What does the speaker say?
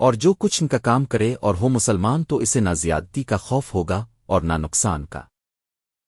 اور جو کچھ ان کا کام کرے اور ہو مسلمان تو اسے نہ زیادتی کا خوف ہوگا اور نہ نقصان کا۔